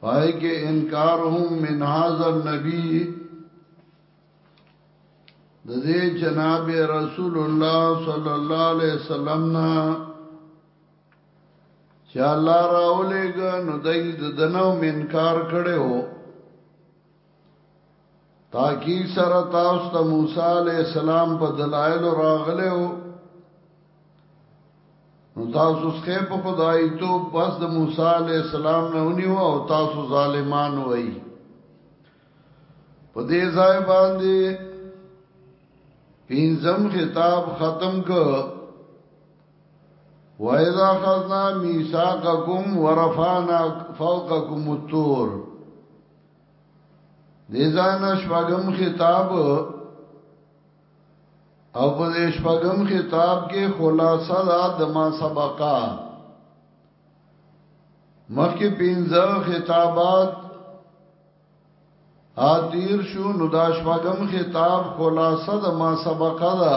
پای کې انکارهم من هاذا النبي د دې جناب رسول الله صلی الله علیه وسلم نه چې الله راولېګ نو دای د دنو منکار کړو تاکی سره تاسو ته موسی علی السلام په دلایل راغله او نو تاسو څخه په خدای ته پس د موسی علی السلام نه ونیو او تاسو ظالمان وای په دې ځای باندې پینځم خطاب ختم ک وَإِذَا خَذْنَا مِيثَاقَكُمْ وَرَفَعْنَا فَوْقَكُمُ الطُّورَ دې ځان شپږم خطاب او په دې شپږم خطاب کې خلاصه ده د ما سبقا مخکې پنځه خطابات ا تیر شو نو دا شپږم خطاب خلاصه د ما سبقا ده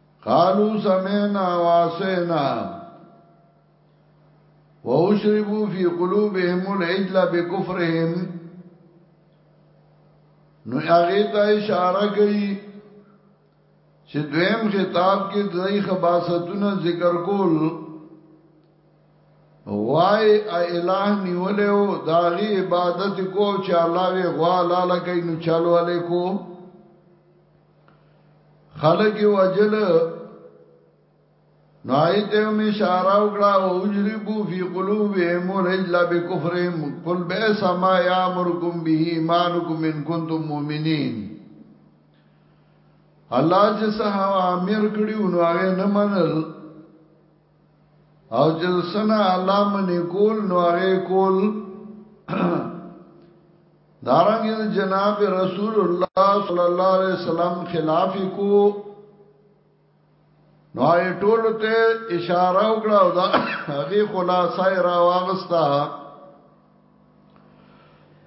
قالو سمعنا واسینا واشربوا فی قلوبهم العجل بكفرهم نو هغه ته اشاره کوي چې دویم خطاب کې د ځای خباستونه ذکر کول وای الہ نیولې او داغي عبادت کو چې الله وی غوا لاله کین چالو علیکو خلق یو اجل نو آیت هم اشاره وکړه او اجربو فی قلوبهم العجل بکفرهم قل بئس ما یامرکم به ایمانکم ان کنتم مؤمنین الله چې صحابه امر کړیو نو هغه نه منل او جنسنا الله منی کول نو هغه کول دارنګ جناب رسول الله صلی الله علیه وسلم خلاف کو نو هغه ټول ته اشاره وکړه او دا هغه خلاصه را واغستا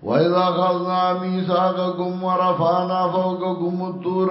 وَإِذَا خَذْنَا مِيثَاقَكُمْ وَرَفَعْنَا فَوْقَكُمُ الطُّورَ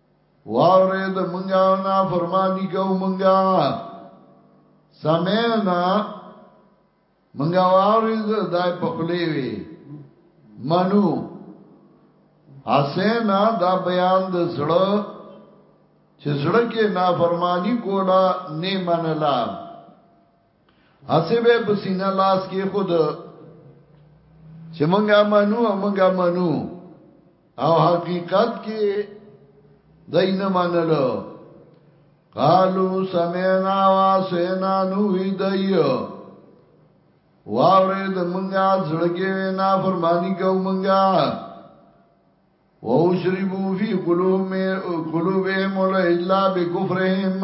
واورې د منګا او نا فرمانی کو منګا سمینا منګا واورې د دای په خلی وی منو حسینا دا بیان د سړو چې سړکه نا فرمانی کولا نه منلا اسی به په سینه لاس کې خود چې مونږه منو مونږه منو او حقیقت کې دین منلو قالو سمعنا واسینا نوی دایو واوره د مونږه زړګې وینا فرمانی کو مونږه وَأُشْرِبُوا فِي قُلُوبِهِمْ الْإِجْلَا بِكُفْرِهِمْ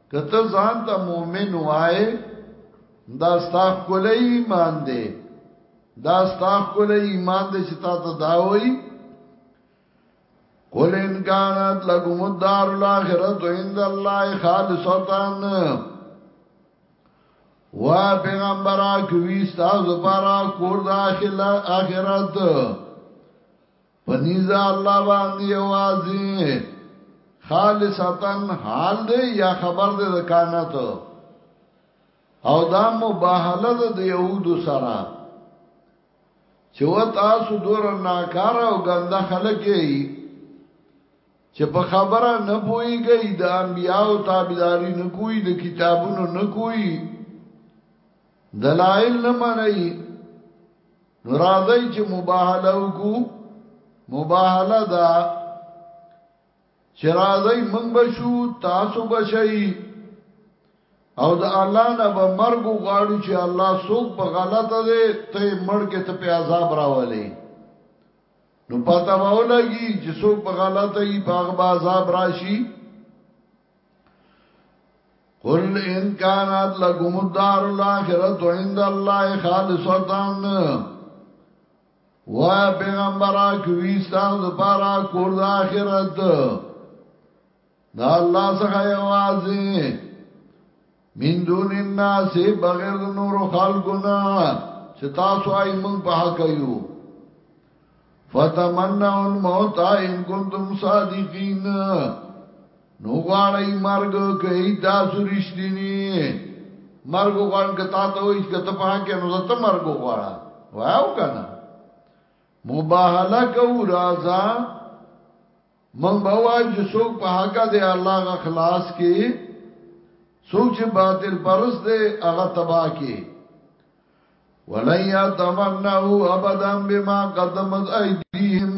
کته ځان ته مؤمن وای دا ستاخ کول ایمان دی دا ستاخ کول ایمان دی چې تا ته دا وای قل ان كانت لكم الدار الاخره عند الله خالصتا وا پیغمبره کوي تاسو لپاره کور د اخرت پنیزا الله باندې یوازې خالصتن حال دی یا خبر دی د کانت او دا مباهله ده د يهودو سره چې و تاسو دور ناکار او ګنده خلک یې چې په خبره نه پويږي د انبياو تابعداري نه کوي د کتابونو نه کوي دلائل نه منئ راځي چې مباهله وکړو مباهله دا چې راځي موږ بشو تاسو بشي او د الله نه به مرګ غواړو چې الله څوک په غلطه دی ته مرګ ته په عذاب راولي نو پتا وولګي چې څوک په غلطه یې په عذاب راشي قل ان كانت لكم الدار الاخره عند الله خالصه وا پیغمبره کوي ستاسو لپاره کور د اخرت دا الله څخه یوازې من دون الناس بغیر د نور خلقنا چې تاسو آی مونږ په حق یو فتمنوا الموت ان کنتم صادقین نو غواړی مرګ کوي تاسو رښتینی مرګ غواړم که تا ته وایي چې ته په حق نو زه ته مرګ غواړه واو کنه مباهله کو راځه مونږ به وایو چې څوک په حق دی الله غ خلاص کې څوک چې باطل پرست دی هغه تبا کې ولن يتمنوا ابدا بما قدمت ايديهم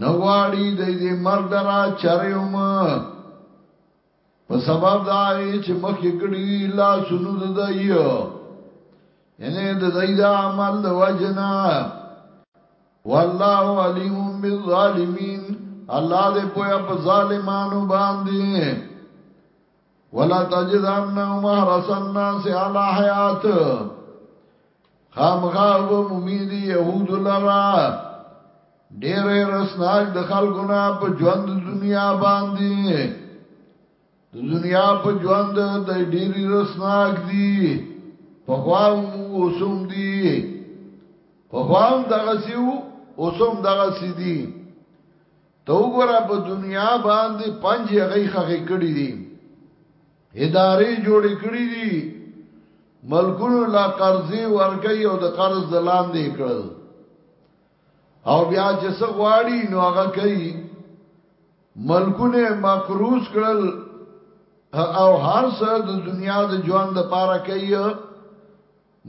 نغواړي د دې مرګ درا چرېوم په سبب دا چې مخکې کړي لا سونو د دایو یعنی د دای دا عمل د وجنا والله علیم بالظالمین الله دې پویا په ظالمانو باندې ولا تجدنهم حرس الناس على حیات خامغا و ممیدی یهود لرا ډیر رسناک د خلقنا په ژوند دنیا باندې د دنیا په ژوند د ډیر رسناک دی په خواو اوسم دی په خواو دغه سیو اوسم دغه سی دی تو ګره په دنیا باندې پنځه غیخه کړی دی ادارې جوړې کړې دي ملکونو لا قرضې ورکي او د قرض د لاندې کړل او بیا چې څه غواړي نو هغه کوي ملکونه مقروض کړل او هر څه د دنیا د ژوند لپاره کوي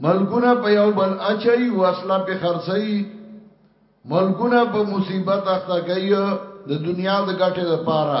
ملکونه په یو بل اچي وسله په خرڅي ملکونه په مصیبت اخته کوي د دنیا د ګټې لپاره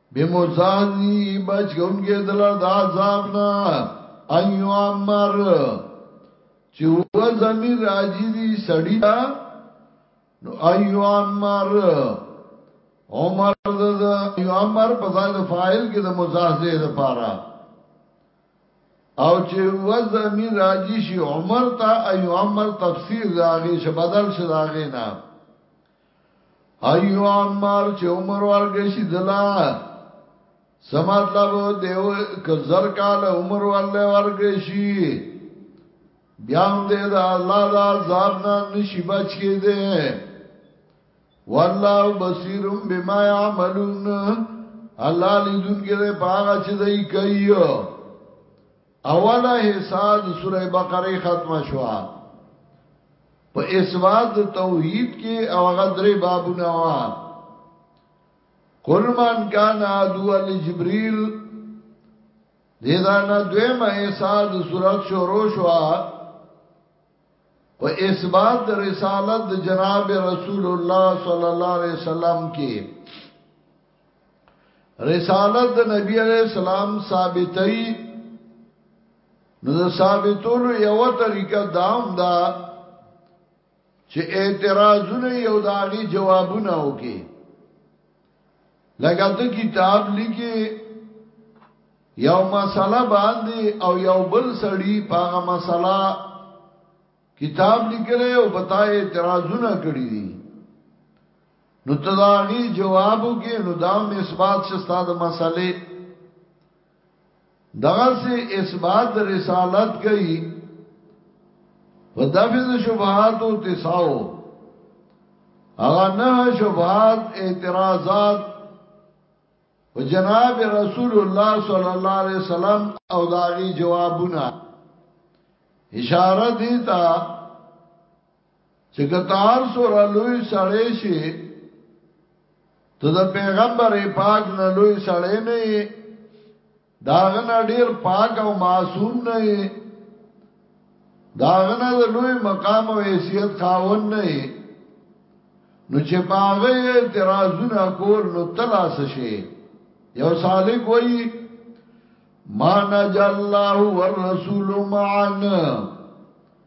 به مو ځان نی بچ کونکې دل د عذاب نه ایو امر چې و زمير راځي دي سړی دا نو ایو امر عمر د ایو امر په ځای د فاعل کې د مزازه د پاره او چې و زمير راځي شي عمر ته ایو امر تفسیر داغه شبدل شداغه نه ایو عمر چې عمر ورګشي دلا سمطلب دیو ک زر کال عمر ولې ورګشي بیا هم دې دا الله دا عذاب نه نشي بچ کې دې والله بصیر بما يعملون الله لیدون کې پاغه چې دای کوي اوله حصہ د سوره بقره ختم شو په اسواد توحید کې او غدرې بابونه وا کل من کان ادو ال جبريل دیدا نه دویمه حصہ د سوره شروع شو په اسباد د رسالت د جناب رسول الله صلی الله علیه وسلم کې رسالت د نبی علیہ السلام ثابتئی نو د ثابتولو یو طریقه دام دا چې اعتراضونه یو داغي جوابونه وکي لکه ته کتاب لیکي یو مسله باندې او یو بل سړی پاغه مسله کتاب لیکره او بتای اعتراضونه کړی دي نو ته دا غي جواب وکې نو دا هم اثبات چې ستاسو مسلې دغه سي اثبات رسالت کوي ودافز شبهات او تساو هغه نه شبهات اعتراضات و جناب رسول الله صلی الله علیه وسلم او داغي جوابونه اشاره دي ته چې کتار سره لوی سړی شي ته د پیغمبر پاک نه لوی سړی نه داغنه ډیر پاک او معصوم نه داغنه د لوی مقام او حیثیت خاون نه نو چې پاغه اعتراضونه کول نو تلاس شي یو سالک وایي ما نجا الله والرسول معنا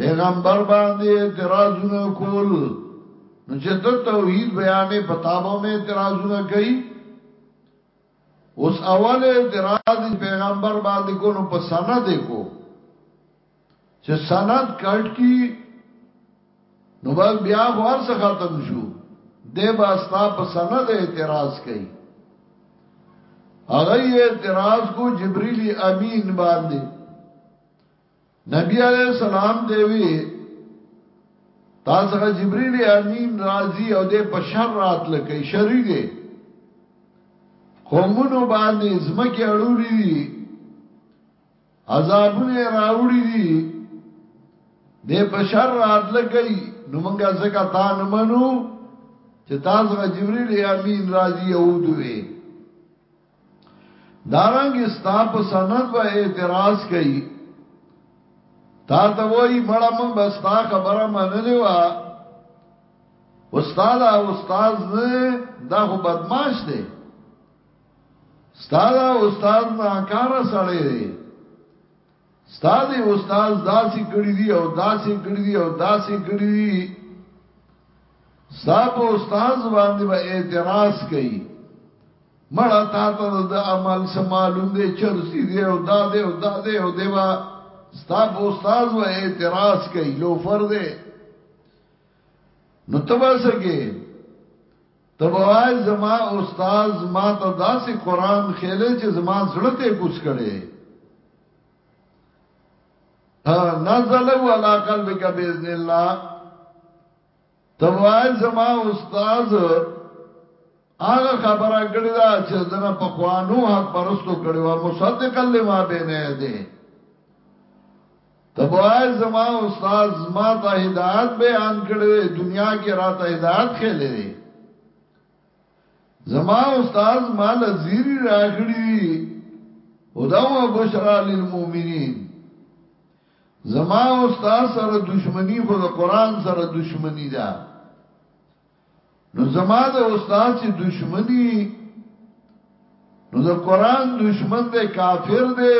پیغمبر باندې اعتراضونه کول نو چې ته توحید بیانې په تابو مې اعتراضونه کوي اوس اول اعتراض پیغمبر باندې کو نو په سند کو چې سند کټ کی نو بس بیا خو هر څه ختم شو د با ستا په سند اعتراض کوي هغه اعتراض کو جبريل امين باندې نبی علیہ السلام ته وی تاسو غ جبرئیل امین راضی او د په شر رات لکه شری دی قومونو باندې زمکه اړولې دي عذابونه راوړي دي د په شر رات لکه نو مونږه زکه تا نه منو چې تاسو غ جبرئیل امین راضی او دوی دارنګ ستا په سند به اعتراض کوي تا ته وای مړه مونږ بس تا خبره منلې وا استاد او استاد نه دا خو بدمعاش دی استاد او استاد نه کار سره دی استاد استاد داسې کړی دی او داسې کړی دی او داسې کړی دی صاحب استاد باندې به اعتراض کوي مړه تا ته د عمل سم معلوم دی چرسی دی او دا دی او دا دی او دیوا صاحب استاد و اعتراض کوي لوفر دی نو تبا سکے تبوای زما استاد ما ته داسې قران خېلې چې زما زړه ته کوس کړي نزل ولا قلبك باذن الله تبوای زما استاد هغه خبره کړی دا چې دنه په خوانو حق پرستو کړي وا مصدق لما بینه ده ته به وای زما استاد ما ته هدایت بیان کړی دنیا کې را ته هدایت خېلې دی زما استاد ما لزیری راخړی دی او دا و بشرا للمؤمنین زما استاد سره دشمنی خو د قران سره دشمنی ده نو زما د استاد چې دشمنی نو د قران دشمن دی کافر دی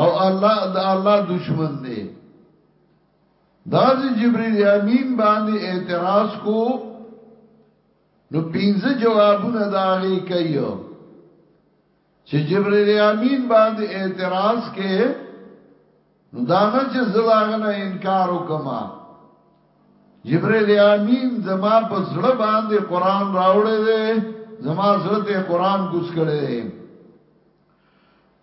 او الله د الله دشمن دی دا چې جبرئیل امین باندې اعتراض کو نو پینځه جوابونه داغي کوي چې جبرئیل امین باندې اعتراض کې نو دا نه چې زلاغنه انکار وکما جبرئیل امین زما په زړه باندې قران راوړې ده زما زړه ته قران کوس کړي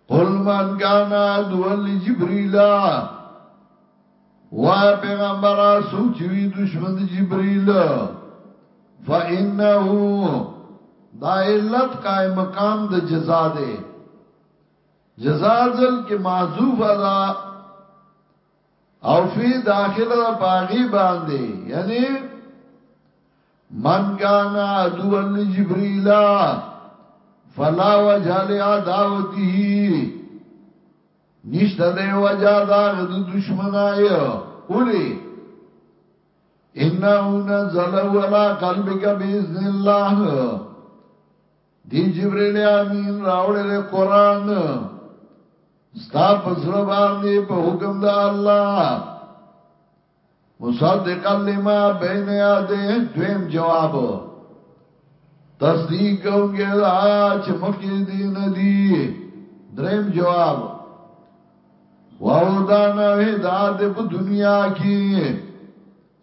قل من کان عدوا لجبريل وا پیغمبر سوچ وی دشمن د جبريل فانه دا علت قائم مقام د جزاء ده جزاء ذل کې معذوف ادا او فی داخله پاغي باندې یعنی من کان عدو لجبريل فلا وجه لعداوته نشته د وجه دا د دشمنای اولی انه نزل ولا قلبك باذن الله دی جبريل امين راوړی دی قران ستا پسړه باندې په حکم د الله مصدق لما بین یاده دویم جواب تصدیق کوونګه دا چې مخکې دی نه دی دریم جواب واو دا نه هدایت په دنیا کې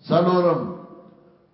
سلورم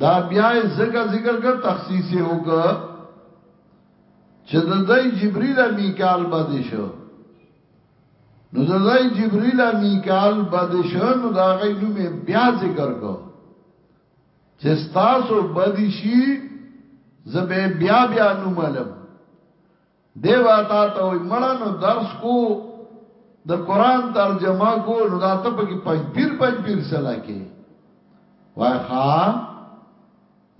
دا بیا زګه ذکر کړ تخصیص یو ک چې د دای جبرئیل میکال بد شو نو د دای جبرئیل میکال بد شو نو دا غي نو می بیا ذکر کو چې تاسو بد شي زبه بیا بیا نو ملم دی به تا ته وای مړه نو درس کو د قران ترجمه کو نو دا ته پکې پنځ پیر پنځ پیر سلا کې وای ښا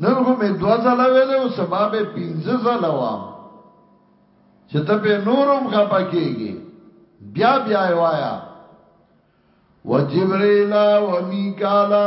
نن خو مې دوا ځله ویل او سبا به پنځه ځله وام چې ته په نورم خپه کېږي بیا بیا وایا وجبرئیل و میکالا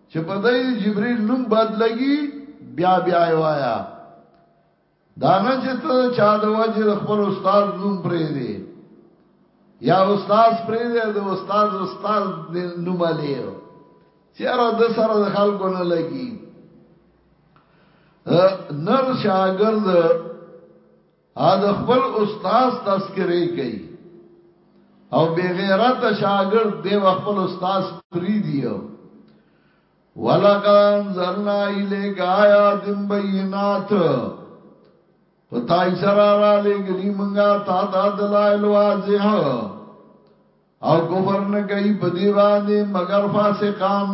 چې په دای د جبريل نوم بد لګي بیا بیا وایا دا نه چې ته چا د وجه د خپل استاد نوم پرې دی یا استاد پرې دی د استاد استاد نوم لیو چیرې د سره د خلکو نه لګي نر شاګرد ا د خپل استاد تذکرې کوي او بے غیرت شاګرد دی خپل استاد پری دیو ولقان زلنا الیک آیات بینات پتاي سره را لګلی منګه تا تا دلایل واضح او کفر نه کوي بدی باندې مگر فاسقان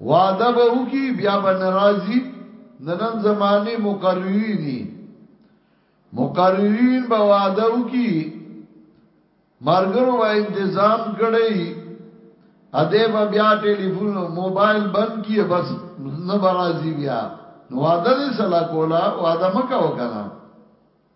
وعده به وکي بیا به ناراضي د نن زمانه مقررینی مقررین به وعده وکي مرګرو به تنظیم کړي اده به بیا ټلیفون موبایل بند کی بس نه برازي بیا وعده دې سلا کولا وعده مکه وکنه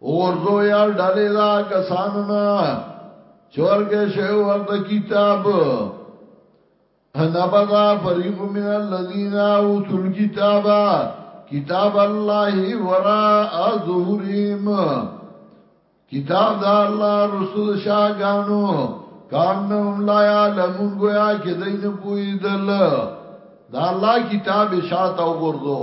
ورځو یا ډلې دا کسانو نه چورګه شی ورته کتاب نبدا فریق من الذین اوتوا الكتاب کتاب الله وراء ظهورهم کتاب دا الله رسول شاګانو کانهم لا علمون گویا کې دین پوی دل دا الله کتاب شاته وګورځو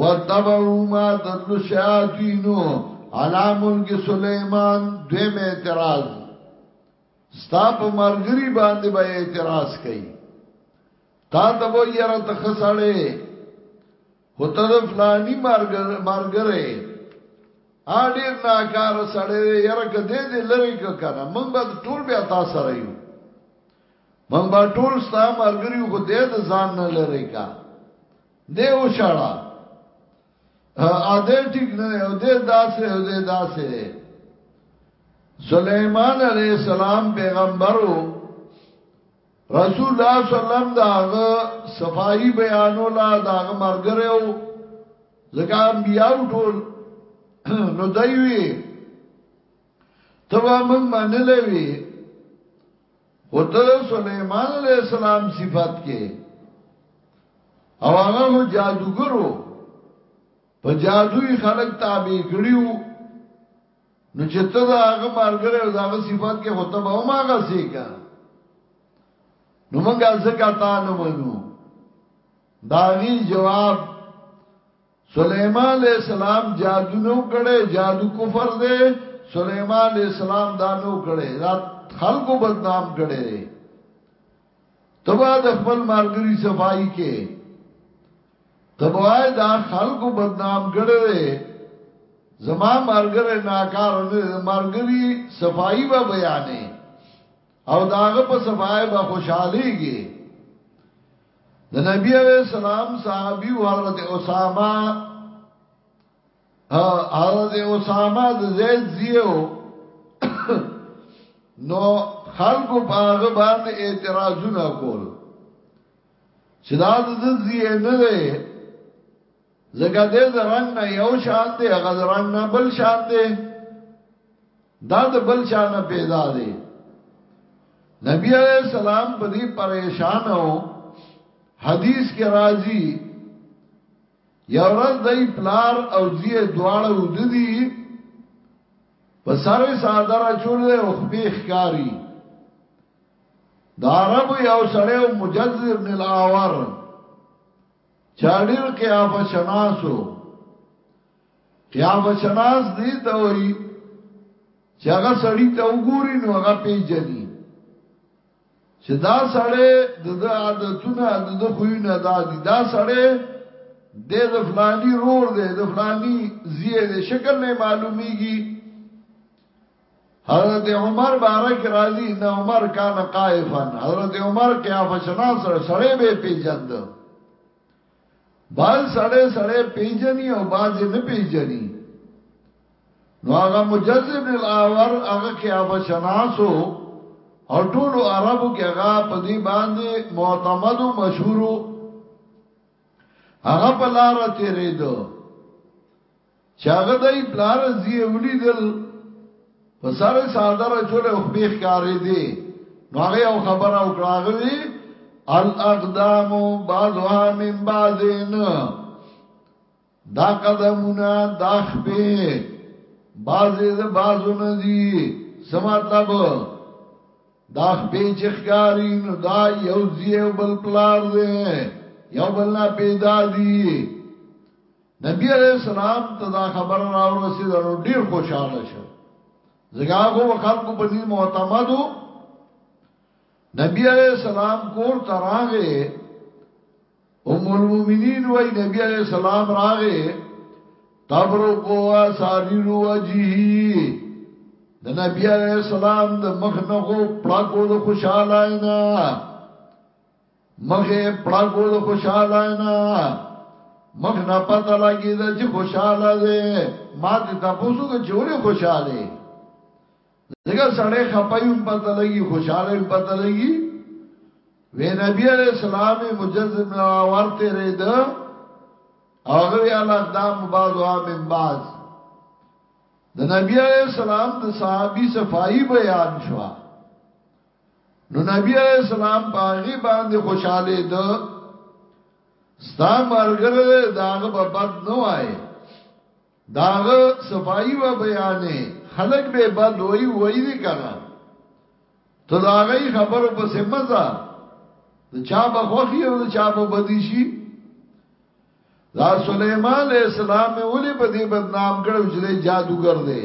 واتبعوا ما تتلو الشیاطین علی ملک سلیمان دویم اعتراض ستا په مرګری باندې به اعتراض کوي تا ته به یره تخسړې هوته د فلانی مرګ مرګره ا ډیر ناکار سړې یره کده دې لری کنه موږ به ټول بیا تاسو سره یو موږ به ټول ستا مرګری خو دې د ځان نه لری کا نه و شړا ا دې ټیک نه او دې داسې او دې داسې سليمان عليه السلام پیغمبرو رسول الله صلی الله علیه وسلم داغه صفائی بیانو لا داغه مرګره او ځکه انبیاء ټول نو دوی تبا من منلې وی خو ته د سليمان عليه السلام صفت کې او هغه هو جادوګرو په جادوي خلق تابع کړیو نو چې ته دا هغه مارګره او دا هغه صفات کې هوته به ما غسي کا نو مونږه زکاتا نه منو داغي جواب سلیمان علیہ السلام جادو نو کړي جادو کفر دی سلیمان علیہ السلام دا نو کړي دا خلکو بدنام کړي دی تبا د خپل ملګری صفائی کې تبا دا خلکو بدنام کړي دی زما ملګری ناکار نه ملګری صفائی به بیانې او داغه په صفائی به خوشحاليږي د نبی علیہ السلام صحابي حضرت اسامه حضرت اسامه د زید زیو نو خلکو باغ باندې اعتراضونه کول چې دا د زیه نه دی زګه دې زرنګ نه یو شان دی هغه زرنګ نه بل شان دی دا د بل چا نه پیدا دی نبی علیہ السلام په دې پریشان او حدیث کې راځي یو ورځ دای پلار او زیه دواړه ودی په سر صادره چول او خپې ښکاری دا عرب یو سړی او مجذب ابن الاور چاډیر کې افشناسو قیامت شناس دې ته وایي چې هغه سړی ته وګوري نو هغه پیژني چې دا سړی د عادتونه د خوونه دا دي دا سړی د فلانی رور دی د فلانی زیه دی شکل نه معلومیږي حضرت عمر بارک راضی نه عمر کان قائفن حضرت عمر قیافه شناس سره سړی به پیژندل باز سړی سړی پیجنی او باز نه پیجنی نو هغه مجذب للاور هغه کې هغه شناسو او ټول عربو کې هغه په دې باندې معتمد او مشهور هغه په لار تیرې دو چاغه دای پلار زی ولیدل په سر ساده را چول او خپیخ کاری دی نو هغه او خبر او کړاغوی الاقدام بعضها من بعضین دا قدمونه دا خپې بعضې د بعضو نه دي څه مطلب دا خپې چې ښکاري نو دا یو ځای او بل پلار دی یو بل نه پیدا دي نبی علیہ السلام ته دا خبر را ورسید نو ډیر خوشاله شو زګا خو خلکو په نی معتمدو نبی علیہ السلام کور تراغه ام المؤمنین وای نبی علیہ السلام راغه تبرقو اساریر وجهی د نبی علیہ السلام د مخ نه خو پړکو د خوشاله نه مخې پړګو له خوشاله نه مخ نه پته لګی دا چې خوشاله دی ما ته تاسو کو چوري خوشاله دغه سړی خپایم پته لګی خوشاله هم پته لګی وی نبی علیہ السلام مجزم نواور تیرے دا اوغوی الاقدام بازوا من باز دا نبی علیہ السلام دا صحابی صفائی بیان شوا نو نبی علیہ السلام باغی باندې خوشاله ده ستا مرګره داغه به بد نه وای داغه صفائی و بیانې خلق به بد وای وای دي کنه ته داغه خبرو په سمزه د چا به خوخي او د چا به بدی شي دا سليمان عليه السلام ولې په دې بدنام کړو چې جادوګر دی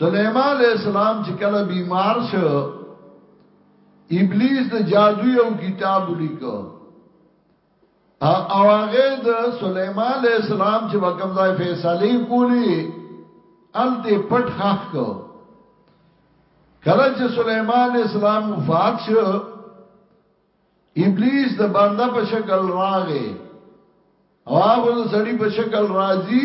سليمان عليه السلام چې کله بیمار شو ابلیس د جادو یو کتاب لیکو او هغه د سليمان عليه السلام چې وکم ځای فیصله کولی الته پټ خخ کو کله چې سليمان عليه السلام وفات شو ابلیس د بنده په شکل راغې او هغه د سړی په شکل راځي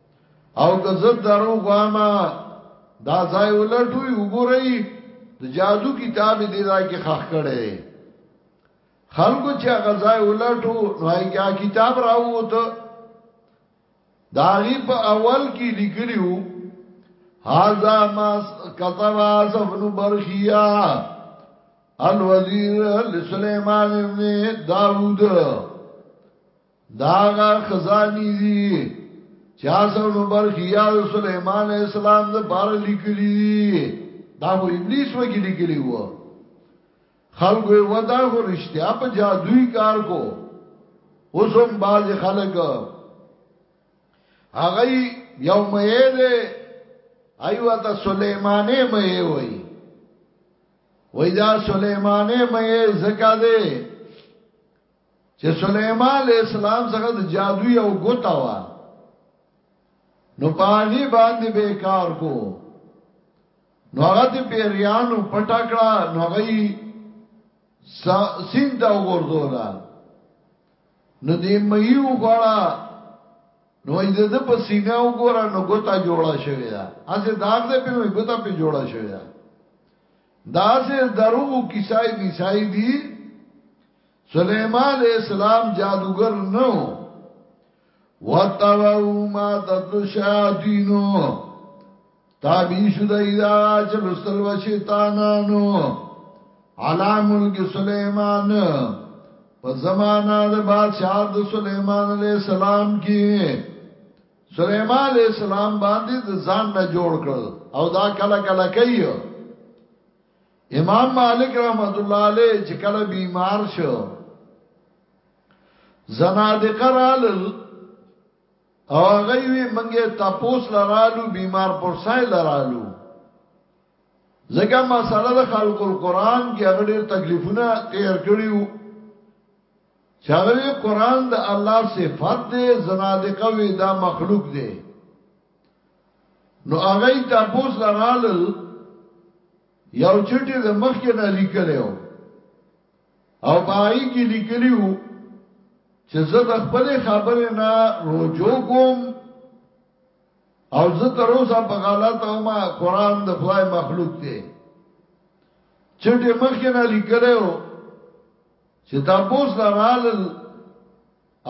او که زه درو غواما دا ځای ولټوي وګورئ د جادو کتاب دې ځای کې خخ کړي خلکو چې هغه ځای ولټو راي کې کتاب راووت دا غي په اول کې لیکلیو هاذا ما كتب اصف بن برخيا الوزير لسليمان بن داوود داغه خزانی دی چا سو نو برخی یا سلیمان اسلام د بار لیکلی دی دا خو ابلیس وګی لیکلی و خلق وی ودا خو رشتیا په جادوی کار کو اوسم باز خلق هغه یو مې ده ایو ته سلیمانه مې وای وای دا سلیمانه مې زکه ده چې سليمان عليه السلام څخه د جادو یو ګوتا وا نو پاغي باندې به کار کو نو هغه د پیریانو پټکړه نو هغه سین دا وګورځولا نو دې مې وخړه نو دې د پسینه وګوره نو ګوتا جوړه شوی دا اسه داغ دې په نو ګوتا په جوړه شوی دا دا سه دروغ کیسای میسای دی سليمان عليه السلام جادوګر نه و وتوو ما تتلو شیاطینو تابی شو دای دا چې لستل و شیطانانو علا ملک سلیمان په زمانہ د بادشاہ د سلیمان علیہ السلام کې سلیمان علیہ السلام باندې د ځان نه جوړ کړ او دا کله کله کوي امام مالک رحمت الله علیه چې کله بیمار شو زنادقه رالل او هغه وی منګه تپوس لرالو بیمار پرسای لرالو زګه مساله د خلق القرآن کې هغه ډېر تکلیفونه تیر کړیو چې هغه وی قرآن د الله صفات دی زنادقه وی دا مخلوق دی نو هغه تپوس لرالل یو چټ د مخکې نه لیکلی او او پای کې لیکلی وو چې زه د خپل خبرې نه رجوع کوم او زه تر اوسه په غلط او ما قران د خدای مخلوق دی چټ مخکې نه لیکلی وو چې تاسو لرال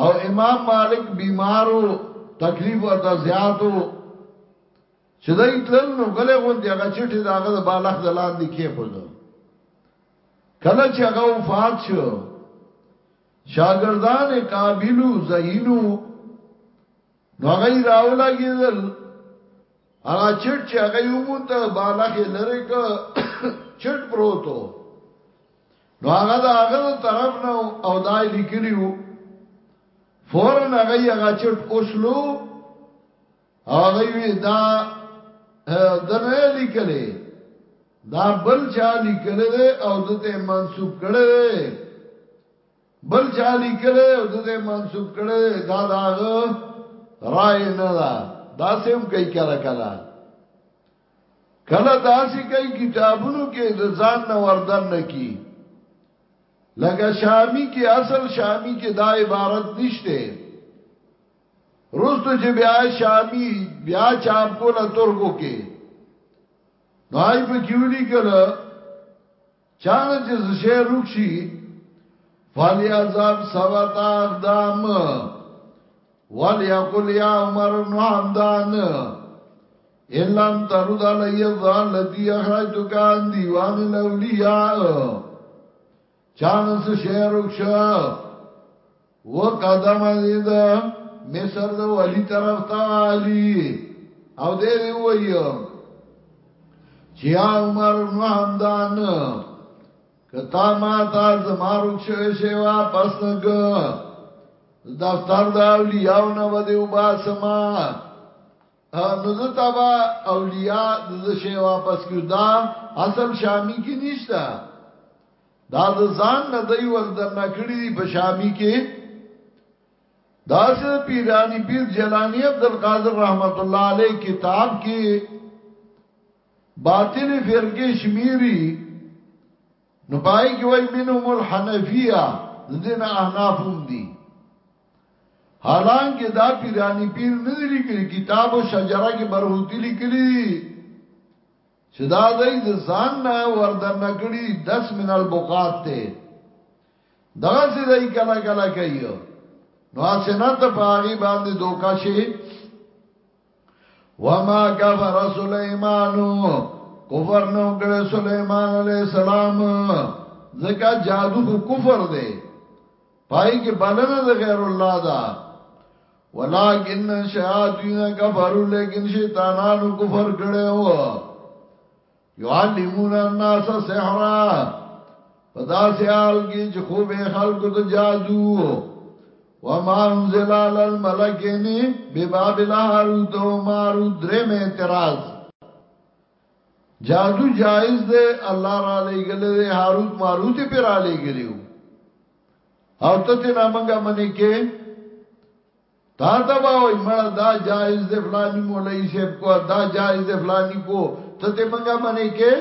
او امام مالک بیمارو تکلیف ورته زیاتو چې دا ایتلل نو غلې غوندې هغه چټي دا هغه بالغ دلان دي کې خو کله چې هغه وفات شو شاګردان قابلو زهینو نو هغه راولګیدل هغه چټ چې هغه ومونته بالغ لری ک چټ پروتو نو هغه دا هغه طرف نه او دای لیکلیو فورن هغه هغه چټ اوسلو هغه وی دا دنه لیکلې دا بل چا لیکلې او دته منسوب کړي بل چا لیکلې او دته منسوب کړي دا داغه رائے نه دا دا سم کوي کله کله کله داسې کوي کتابونو کې د ځان نه وردن نه کی لکه شامی کې اصل شامی کې دا عبارت نشته روستو چې بیا شامی بیا چاپ کوله ترکو کې نو آی په کیولی کله چانه چې زشه روکشي فالی عذاب سبت اقدام ولی اقول یا عمر نو حمدان ان لم ترد علی الظال الذي اخرجتك عن ديوان الاولیاء چانه څه شعر وکړه و قدم دې دا مصر د ولی طرف ته علی او دې دی وایو چې یا عمر نو همدان کتا ما تا زمارو شوی شی واپس نګ دفتر دا اولیاء نه ودی وباسما نو دتا با اولیاء د شی واپس کیو دا اصل شامی کی نشتا دا د ځان نه دی وردن نکړی دی په شامی کې دا سه پیرانی پیر جلانی عبد القادر رحمت الله علی کتاب کې باطل فرقه شمیری نو پای کې وای منهم الحنفیه دین احنافم دی حالانکه دا پیرانی پیر نه دی لیکلی کتاب او شجره کې برهوتی لیکلی دی چې دا دای د ځان نه وردن نکړي 10 من البقات ته دغه سي دای کلا کلا کوي نو اسنه ته پاغي باندې دوکا شي وما کفر سليمانو کفر نو کړ سليمان عليه السلام زکه جادو خو کفر دی پای کې بلنه د غیر الله ده ولکن شیاطین کفروا لیکن شیطانانو کفر کړي وو یعلمون الناس سحرا پدا سیال کې چې خو به خلکو ته جادو وما انزل على الملكين ببابل هاروت وماروت درې مې اعتراض جادو جائز دی الله را لګل دی هاروت ماروت پر را لګلیو او ته ته نامنګه منې کې تا ته وای مړه دا جائز دی فلانی مولای صاحب کو دا جائز دی فلانی کو ته ته منګه منې کې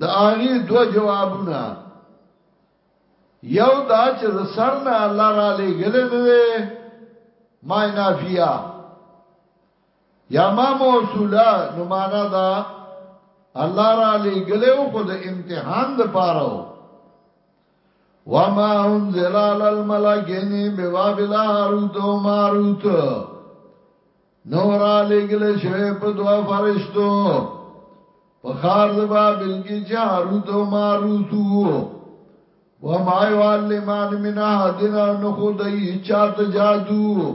د اغي دو جوابونه یو دا چې سر نه الله را لګل نه ما نافیا یا ما موصولا نو معنا دا الله را لګلې او خود امتحان د پاره وما انزل على الملائكه ببابل هاروت او ماروت نور لګل شوی په دوا فرشتو په خار د بابل کې چې هاروت او ماروت وو وما يعلمان من احدنا نخدای چاته جادو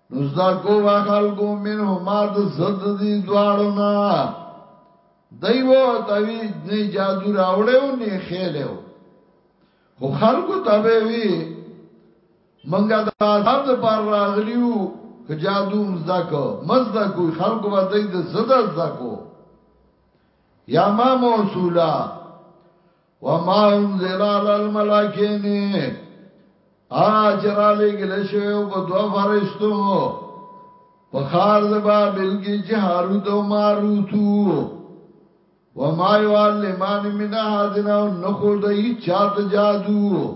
نزدا کو با خلقو منو ما د زد دی دوارو نا دیو تاوی نی جادو راوڑیو نی خیلیو خو خلقو تبیوی منگا دا عذاب دا پار راغلیو که جادو مزدا کو مزدا کوی خلقو با دی د زد ازدا کو یا ما موصولا وما انزل على الملائكين اجر علی گله شوی او په دوا فرشتو په خار د بابل کې چې هاروت او ماروت و ما يعلمان من احدنا نخو د چاته جادو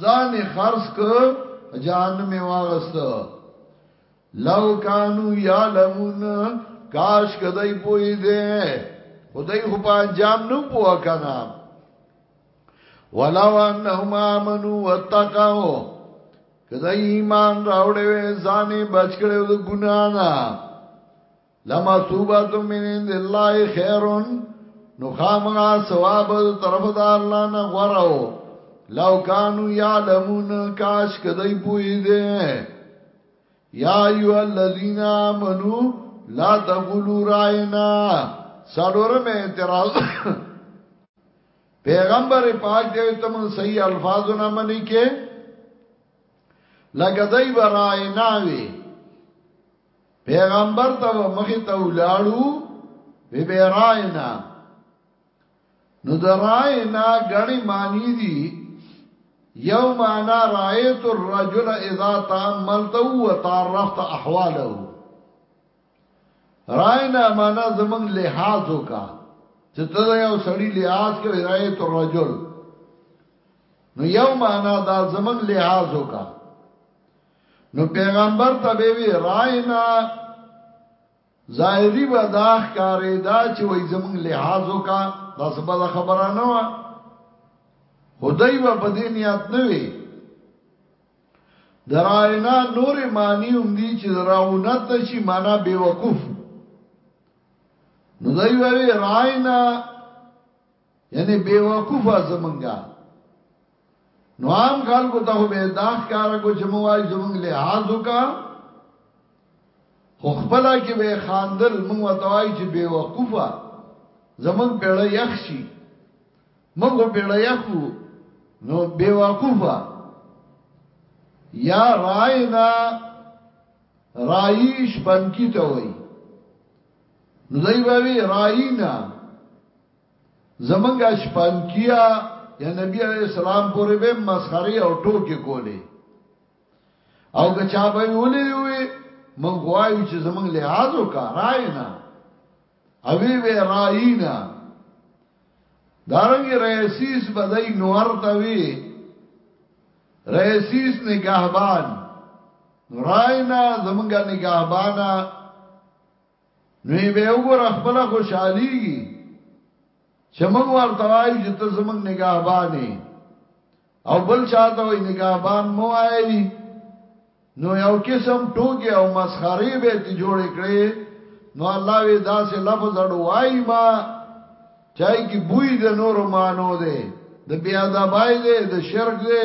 ځان یې خرڅ کړ په جهنم یې واغست لو کانو یعلمون کاش کدی پوی دے خدای خو په انجام نو پوه کنه ولو انهم امنوا واتقوا کدی ایمان راوړې ځانې بچ کړو د ګنا نه لما صوبت من عند الله خیرون نو خامغا ثواب طرف د الله نه غوراو لو کانو یعلمون کاش کدی پوی دے یا ایو الذین آمنو لا تقولوا راینا سالورم اعتراض پیغمبر پاک دیو تم صحیح الفاظو نه منی کې لګدای برای ناوی پیغمبر ته مخې ته ولاړو به به راینا نو دراینا غنی معنی دی یو معنا رایت الرجل اذا تاملته وتعرفت احواله راینا معنا زمنګ لحاظ وکا چې ته یو سړی لحاظ کوي رایت الرجل نو یو معنا دا زمنګ لحاظ وکا نو پیغمبر ته به وی راینا ظاهری به دا ښکارې دا چې وای زمونږ لحاظ وکا دا سبا دا خبره نه و خدای به په دې نیت نه وي دراینا نور معنی هم دي چې دراونت نشي معنا بے وقوف نو دای وی راینا یعنی بے وقوفه زمونږه نو عام خلکو ته خو به دا ښکاره کو چې مو وای زمونږ لحاظ وکا خو خپله کې به خاندل مونږ ورته وای چې بې وقوفه زمونږ پیړۍ یخ شي مونږ خو پیړۍ یخ وو نو بې وقوفه یا راینا رایش بنکی ته وای نو دای به وی راینا زمونږ شپنکيه يا نبي عليه السلام پورې به مسخري او ټوکې کولې او که چا به ولې دی وي مونږ وایو چې زمونږ لحاظ وکړه راینا اوی وی راینا دارنګ رئیسیس بدای نور توی رئیسیس نگهبان راینا زمونږه نگهبانا نو یې به وګوره خپل خوشحاليږي چې موږ ورته وایو چې ته زموږ نگاهبانې او بل چاته وي نگاهبان مو وایي نو یو قسم ټوګي او مسخري به تی جوړ کړي نو الله وی داسې لفظ اډو وای ما چای کی بوی د نور مانو ده د بیا د بای ده د شرک ده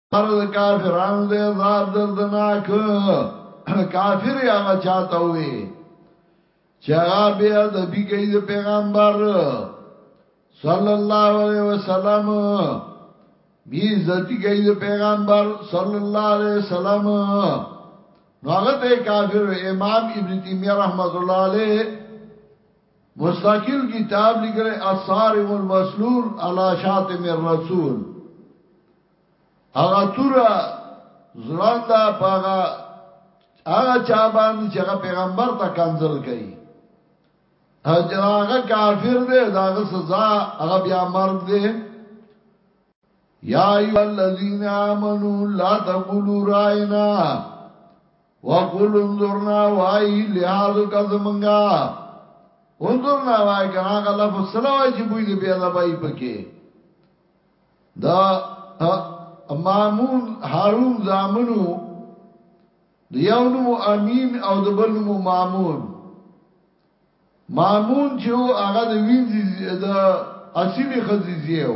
ارز کافرانو دے عذاب دردناک کافر هغه چاته وي چې هغه به ادبی کوي د پیغمبر صلی الله علیه وسلم بی عزت کوي د پیغمبر صلی الله علیه وسلم نو هغه ته کافر امام ابن تیمیه رحمت الله علیه مستقل کتاب لیکره اثار المسلول علی شاتم الرسول هغه تور زراندا پاغه هغه چا باندې چې هغه پیغمبر ته کنزل کوي هغه کافر دی داغه سزا هغه بیا مرګ دی یا ایو الذین آمنو لا تقولوا راینا وقولوا انظرنا وای لحاظ کزمنګا انظرنا وای کنا غلف سلوای چې بوی دې بیا دبای پکې دا مامون هارون زامنو د یو نوم امین او د بل نوم مامون مامون چې هغه د وینځي د اصلي خزيزيو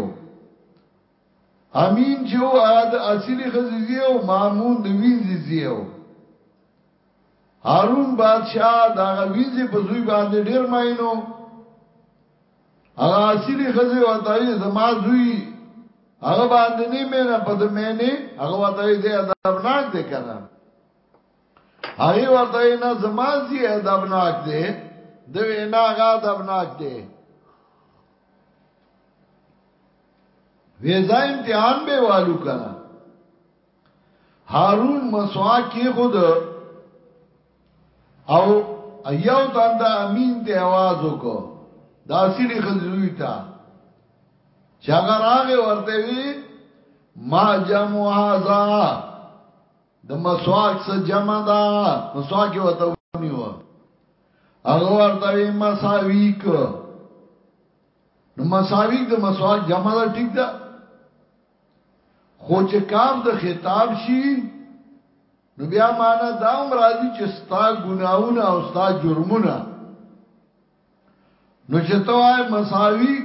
امین چې هغه د اصلي خزيزيو مامون د وینځي زیو هارون بادشاہ دا غویزی په زوی باندې ډیر ماینو هغه اصلي خزه وتاي زما زوی هغه باندې نه مینه په د مینه هغه وتاي دې ادبناک دې کنه هغه ورته نه زما زی ادبناک دې د وینا غا ادبناک دې ویزا امتحان به والو کنه هارون مسواک کې خود او ایاو تند امین ته आवाज وکړه دا سری خزوی تا چاګه راغه ورته وی ما جمع هذا د مسواک سره جمع دا مسواک وته نیو هغه ورته وی مساویک نو مساویک د مسواک جمع دا ټیک ده خو چې کام د خطاب شي نو بیا معنا دا هم راځي چې ستا ګناونه او ستا جرمونه نو چې توای مساوي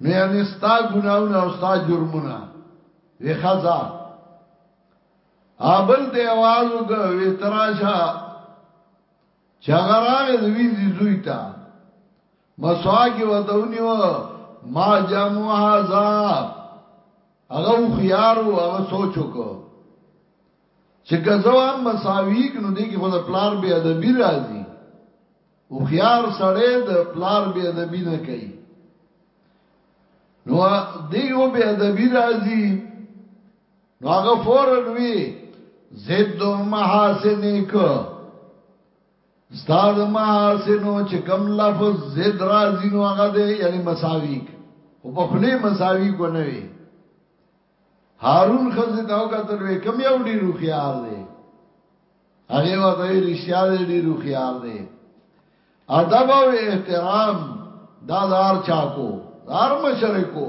نو یعنی ستا ګناونه او ستا جرمونه وی خزا ابل دی आवाज وګ وی تراشه چا غراغه دوی زوی تا مسواکی وتونی و ما جامو هازا هغه خيارو هغه سوچو کو چې کزوام مساویګ نو دغه خود پلار به ادبی راځي او خيار سړې د پلار به ادبی نه کوي نو دغه به ادبی راځي نو هغه فورن وی زید محاسنک استاد محاسنو چې کم لفظ زید راځي نو هغه دی یعنی مساویک او په خلی مساویک و نه وی هارون خزه تاو کتل وی کم یو ډیر خيار دی هغه وته رښتیا دی ډیر خيار دی ادب او احترام دا دار چاکو دار مشرکو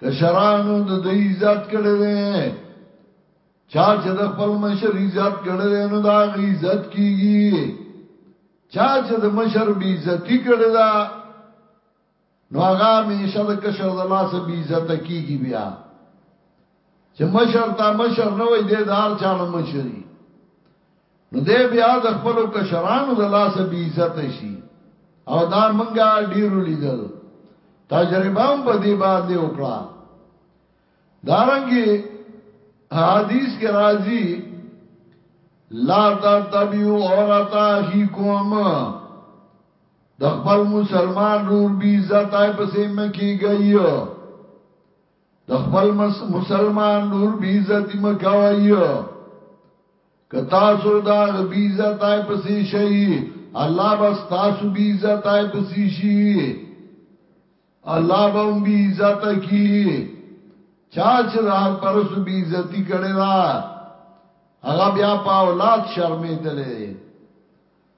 کشرانو د دې عزت کړی دی چا چې د خپل مشر عزت کړی دی نو دا غي عزت کیږي چا چې د مشر بی عزتی کړی دا نو هغه همیشه د کشر د لاس بی عزت کیږي بیا چې مشر تا مشر نه وای دی دار چانه مشري نو دی بیا د خپلو کشرانو د لاسه بی عزته شي او دا منګه ډیرو لیدل تجربه هم په دې باندې وکړه دارنګي حدیث کې راځي لا تتبعوا عورت اخیکم د خپل مسلمان رور بی عزت پسې مکیږي د خپل مسلمان نور بی عزت مکوي که تاسو دا بی عزت آی پسې شي الله بس تاسو بی عزت آی پسې شي الله به هم بی عزت کی چا چې ځان پر سو بی عزتي کړي دا هغه بیا په اولاد شرمېدلې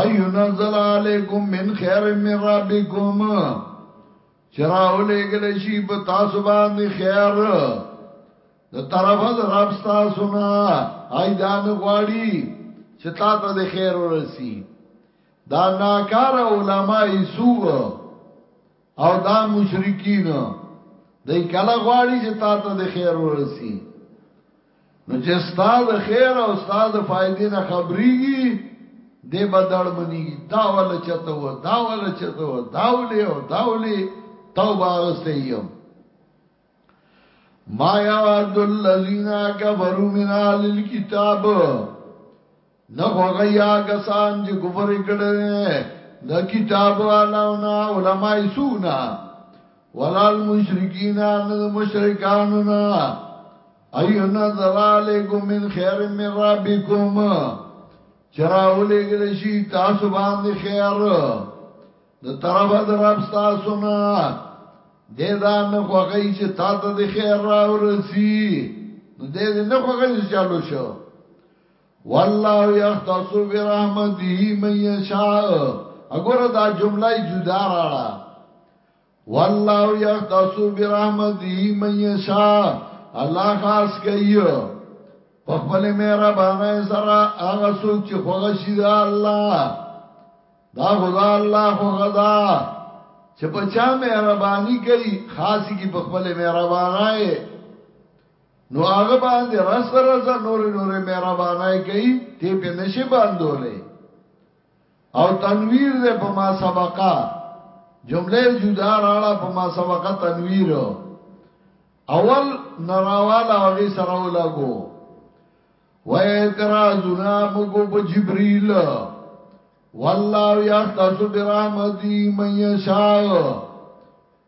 ایو نزل علیکم من خیر من ربکم چراو لګل شي په تاسو باندې خیر د طرف از رب تاسو نه آی دان غواړي چې تا ته د خیر ورسی دا ناکار علماء سو او دا مشرکین دای کله غواړي چې تا ته د خیر ورسی نو چې ستا د خیر او ستا د فائدې نه خبريږي دې بدړ منيږي دا ول چته و دا ول چته و داولې او داولې توبه غسته یم ما یواد الذین کفروا من اهل الكتاب نه خو هغه یې هغه کسان چې کفر یې کړی دی د کتاب د الله او نه علما یې څوک نه ولا المشرکین نه د مشرکانو نه ایو نظر علیکم من خیر من ربکم چراولې ګل شي تاسو باندې خیر د طرفه د رب تاسو نه دې دا نه خوږی چې تا ته د خیر راورسی نو دې نه خوږی چې چالو شو والله یختص برحمته من یشاء اګوره دا جمله جدا راړه والله یختص برحمته من یشاء الله خاص کوي په خپل مهربانه سره هغه څوک چې خوښ شي دا الله دا خدا الله خو غدا چې په چا مهرباني کوي خاصي کې په خپل مهربانه نو هغه باندې رس په رس نورې نورې مهربانای کوي ته په نشي باندولې او تنویر دې په ما سبقه جمله جدا راړه په ما سبقه تنویر اول نراواله هغه سره ولګو و اعتراضنا مګو په جبريل والله يختص برحمتي من يشاء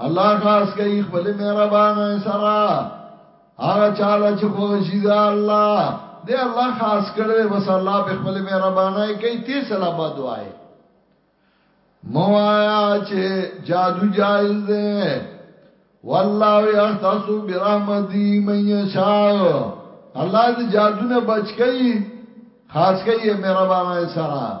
الله خاص کوي خپل مهربانه سره هغه چاله چې خوښي ده الله دې الله خاص کړي بس الله په خپل مهربانه کوي تی سلا بدوای موایا چې جادو جایز ده والله یختص برحمتی من یشاء الله دې جادو نه بچ کوي خاص کوي مهربانه سره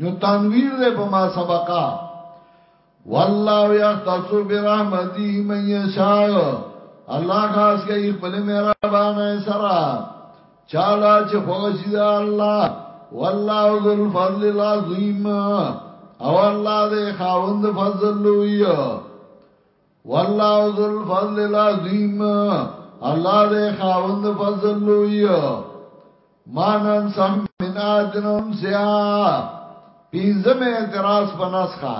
نو تنویر دې په ما سبقا والله یختص برحمته من یشاء الله خاص کوي خپل مهربانه سره چاله چې خوښي ده الله والله ذو الفضل العظیم او الله دې خاوند فضل لوی والله ذو الفضل العظیم الله دې خاوند فضل لوی مانن سم من ادنم سیا پینځم اعتراض په نسخه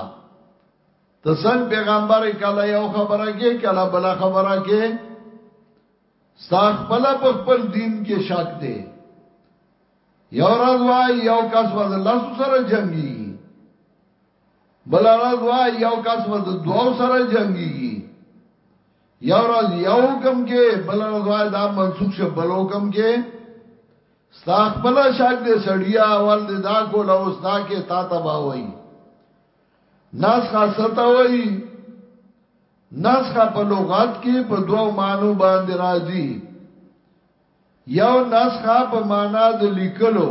تسن پیغمبر کله یو خبره کې کله بل خبره کې ستا خپل په خپل دین کې شک دی یو راز وای یو کس وځ لاسو سره جنگي بل راز وا یو کس ود دوه سره جنگي یو راز یو کم کې بل راز وا دا منسوخ شه بل حکم کې ستا خپل شاګ دې سړیا اول دې دا کول او ستا کې تا تبا وای ناس خاصتا وای ناس کا په لغت کې په دوو مانو باندې راځي یو نسخه په معنا د لیکلو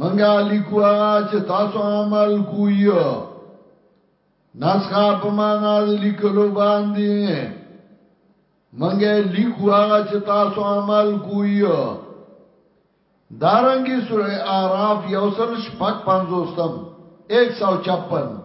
منګا لیکوا چې تاسو عمل کوی نسخه په معنا د لیکلو باندې منګه لیکوا چې تاسو عمل کوی دارنګي سوره اعراف یوصل شپږ پنځوستم 156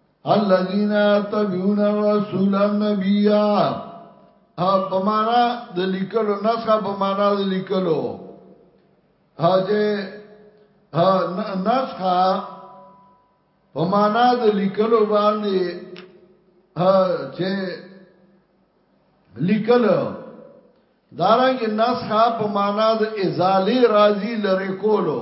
الذين تبعون رسول النبي ها په معنا د لیکلو نسخه په معنا د لیکلو هاجه ها نسخه په معنا د لیکلو باندې ها چې لیکل دارنګ نسخه په معنا د ازالی راضی لری کولو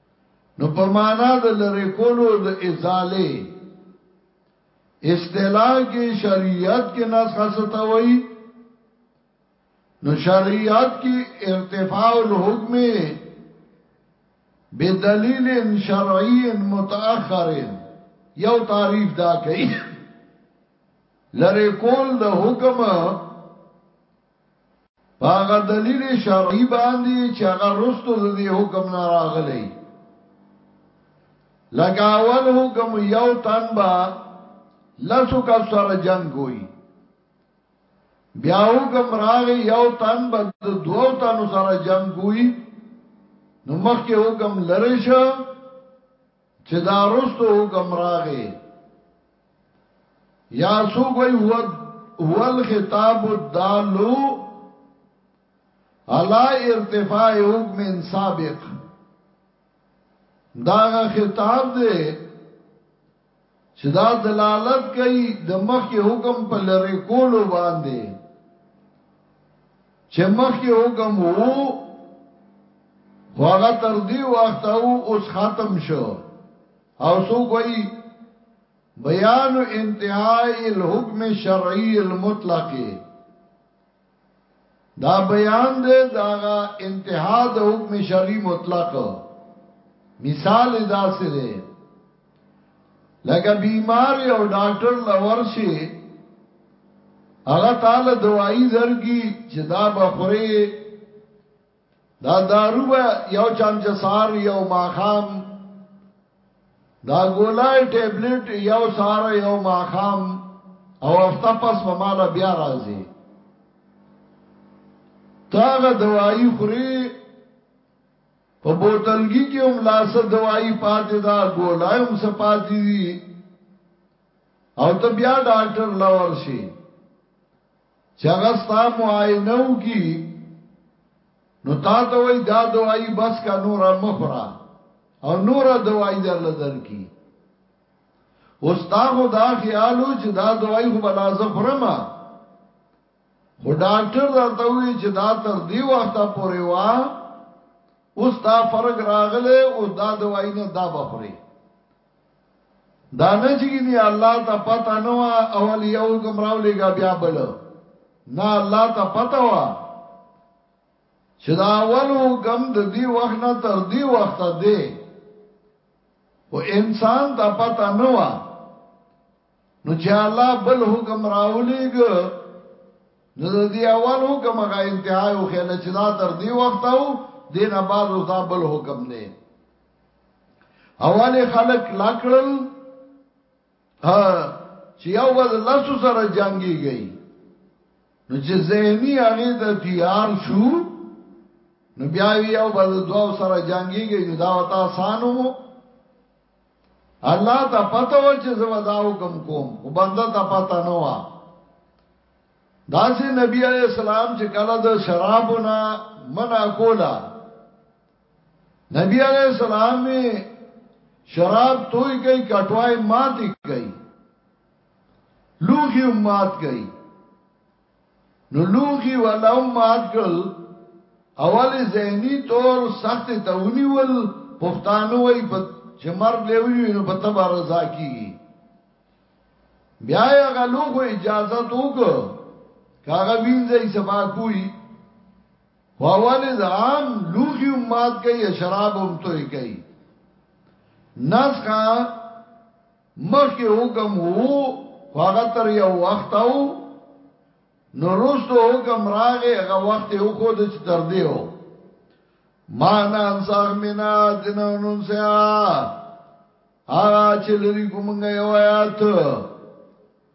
نو په معنا د لری کولو د ازاله اصطلاح کې شریعت کې ناس خاصه تا وایي نو شریعت کې ارتفاع الحکم بدلیل شرعی متأخر یو تعریف دا کوي لری کول د حکم هغه دلیل شرعي باندې چې هغه رستو د دې حکم نه راغلی لکه اول حکم یو تن با لسو کا سره جنگ کوي بیا حکم راغی یو تن با دوو تنو سره جنگ کوي نو مخکې حکم لری شه چې دا رستو حکم راغې یا سو کوئی هو هو الخطاب الدالو علا ارتفاع حکم سابق داغه خطاب دی چې دا دلالت کوي د مخکې حکم په لری کولو باندې چې مخکې حکم وو خو هغه تر دې وخت او اوس ختم شو او سو کوي بیان انتهای الحکم شرعی المطلق دا بیان دی داغه انتها د حکم شرعي مطلق مثال دا سره لکه بیمار او ډاکټر لور شي هغه تعالی دوايي درګي چې دا بخوري دا دارو به یو چمچ سار یو ماخام دا ګولای ټابلیټ یو سار یو ماخام او هفته پس به مال بیا راځي تاغه دوايي خوري په بوتلګي کې هم لاسه دوايي پاتې دا ګولای هم سپاتې دي او ته بیا ډاکټر لور شي چې هغه ستا معاینه وکي نو تا ته وای دا دوايي بس کا نور مخرا او نور دوايي درل درکې اوس تا خو دا خیالو چې دا دوايي خو بلا زخرمه خو ډاکټر درته وی چې دا تر دی وخته پورې وا اوس دا فرق راغله او دا دوايي نه دا بخوري دا نه چګینی الله ته پته نه وا اول یو حکم راولېګا بیا بل نه الله ته پته وا چې دا اول حکم د دې وخت نه تر دې وخت دی او انسان ته پته نه وا نو چې الله بل حکم راولېګ نو د دې اول حکم غا انتهای خو نه چې دا تر دې وخت او دینه بعد اوس دا بل حکم نه اواله خلق لا کړل ها چې یو وز لاسو سره جنگي گئی نو چې زهنی هغه د تیار شو نو بیا یو وز دوا سره جنگي گئی نو دا وتا آسانو مو الله ته پته و چې زو دا حکم کوم او بنده ته پته نه و دا چې نبی علی السلام چې کله د شرابونه منع کوله نبی علیہ السلام وی شراب توی کئی کٹوائی ماتی کئی لوخی ام مات کئی نو لوخی والا ام مات کرل اول زینی طور سخت تاونی ول پختانو وی پا چه مرگ لیونی وی نو پا تبا رضا کی گی بیای اگا لوخو اجازت اوکو کاغا وینزی سبا کوئی واولی د عام لوخي هم مات کوي شراب هم توي کوي نسخه مخکې حکم وو هغه تر یو وخت او نورستو حکم راغې هغه وخت یو خو د تر دیو ما نه انصاغ مینا دینونن سیا هغه چې لري کومنګ یو آیات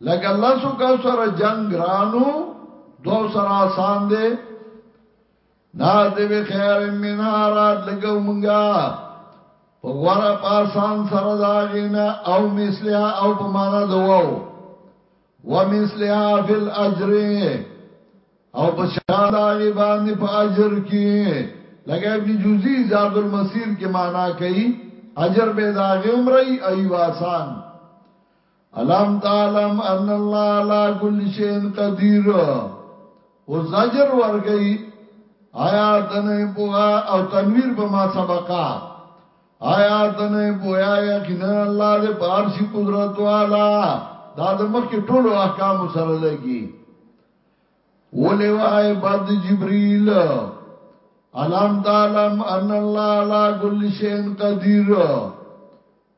لکه لسو کا سره جنگ گرانو دو سره آسان دے ناز دے بے خیر منها رات لگو منگا پا غورا پا آسان سره داغینا او مثلها او پا مانا دواو ومثلها فی الاجر او پا شان داغی باندی پا اجر کی لکه ابن جوزی زاد المسیر کی مانا کئی اجر بے داغی عمرائی ایو آسان الم تعلم ان الله على كل شيء قدير او زجر ورګي آیا تنه پوها او تنویر به ما سبقا آیا تنه پوها یقینا الله دې پارشي قدرت والا دا د مخ کې ټولو احکام سره لګي ولې وای بد جبريل الم تعلم ان الله على كل شيء قدير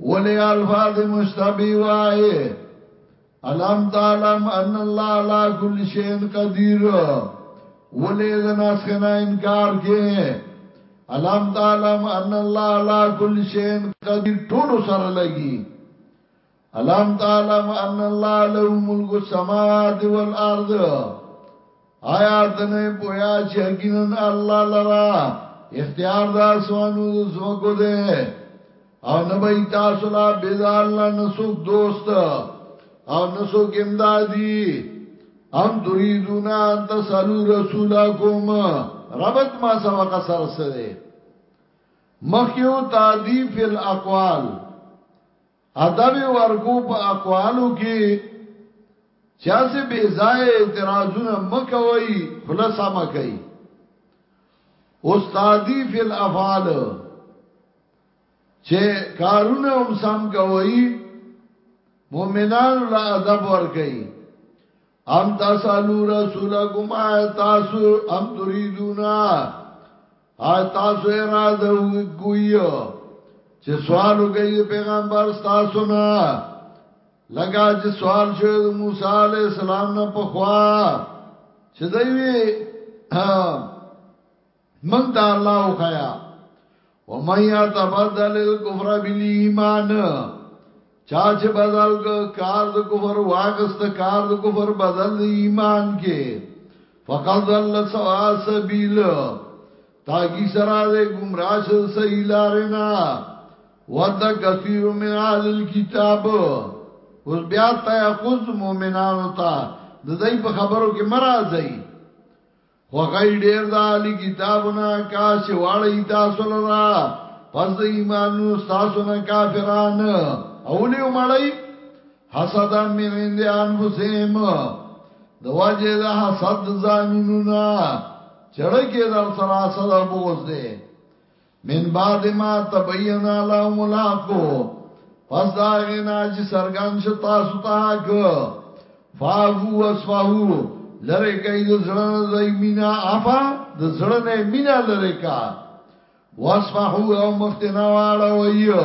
ولی الفاظ مشتبی وائے الم تعلم ان اللہ علا کل شین قدیر ولی دنسخنا انکار کے الم تعلم ان اللہ علا کل شین قدیر ٹولو سر لگی الم تعلم ان اللہ لہو ملک السماوات والارض آیا ته نه پویا چې یقینا الله لرا اختیار د اسمانو د زمکو ده او نه به تاسو لا بيد الله نسوک دوست او نسوک امدادي ام تريدون ان تسالو رسولکم ربط ما سبق سر سره مخیو تعدیف الاقوال ادب ورکو په اقوالو کې چا سه بے ځای اعتراضونه مکوي خلاصه مکوي استادی فی الافعال چې کارونه هم سم کوي مؤمنان له ادب ور کوي ام تسالو رسولکم تاسو ام تريدونا تاسو اراده کوي چې سوال کوي پیغمبر تاسو نه لکه چې سوال شو د موسی عليه السلام نه په خوا چې دوی من ته الله او خیا و من یتبدل الکفر بالایمان چا چې بدل کار د کفر واغست کار د کفر بدل د ایمان کې فقد ضل سوا سبیل تاګي سره د گمراه شل صحیح لارې نه ود کثیر من اهل الكتاب اوس بیا تیاقوز مومنانو ته د دې په خبرو کې مرাজি خو غي ډیر د علی کتابونه کا چې واړی تاسو لرا پس د ایمانو تاسو نه کافران اولیو مړی حسد من عند انفسهم د واجه د حسد ځانونو نه چړکه در سره سره بغوز دی من بعد ما تبین لهم الحق پس دا غنا چې سرګان شو تاسو ته حق فاعفو واصفحو لره کوي د زړه نه زای مینا افا د زړه نه مینا لره کا واصفحو او مختنا واړه وایو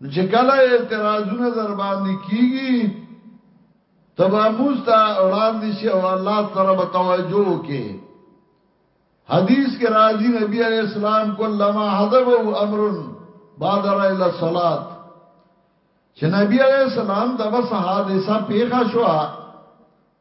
نو چې کله اعتراضونه در باندې کیږي تبا مستا وړاندې شي او الله سره به توجه کې حدیث کې راځي نبی علی السلام کلمہ حذب او امر بادر الى الصلاه چې نبی علی السلام د بس حادثه پیښه شو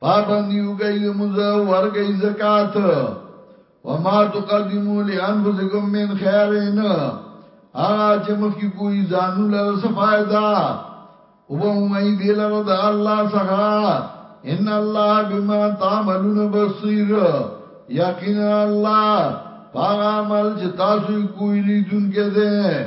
پابندی وګی د مونږ ورګی زکات وما تقدمو لانفسکم من خیرین هغه چې مخکې کوی ځانو لره صفایدا او به مې دی لره د الله څخه ان الله بما تعملون بصیر یقینا الله پاغه عمل چې تاسو کوی لیدونکې ده